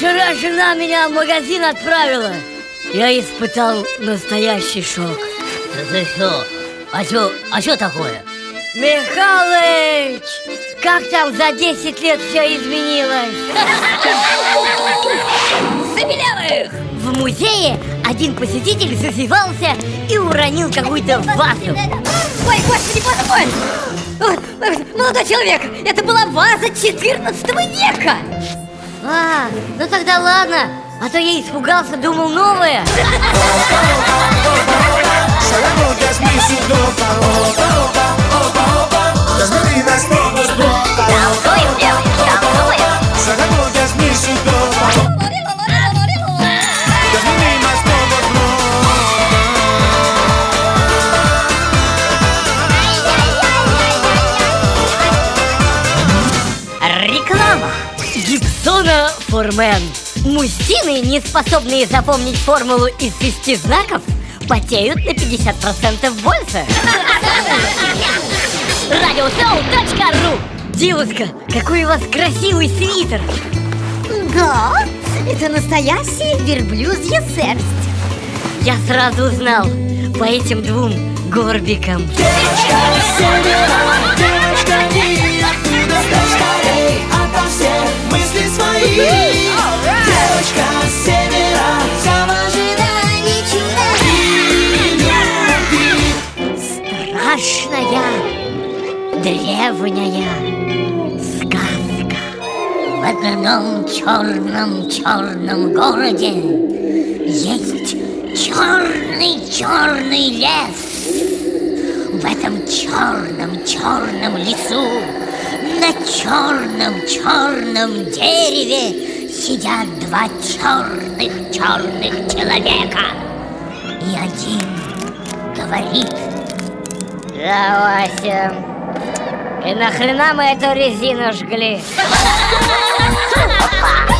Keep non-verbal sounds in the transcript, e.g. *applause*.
когда меня в магазин отправила, я испытал настоящий шок. Да ты что? А что, а что такое? Михалыч, как там за 10 лет все изменилось? Забелявых! В музее один посетитель зазевался и уронил какую-то вазу. Ой, господи! Ой, Молодой человек, это была ваза 14 века! А, ну тогда ладно, а то я испугался, думал новое. Реклама Гибсона Формен. Мужчины, не способные запомнить формулу из шести знаков, потеют на 50% больше. Радиосоу.ру Девушка, какой у вас красивый свитер. Да, это настоящая верблюзья шерсть. Я сразу узнал по этим двум горбикам. Девочка Страшная, древняя сказка В одном черном черном городе есть черный черный лес. В этом черном черном лесу на черном черном дереве сидят два черных черных человека. И один говорит, Да, Вася И нахрена мы эту резину жгли? *laughs* «Опа!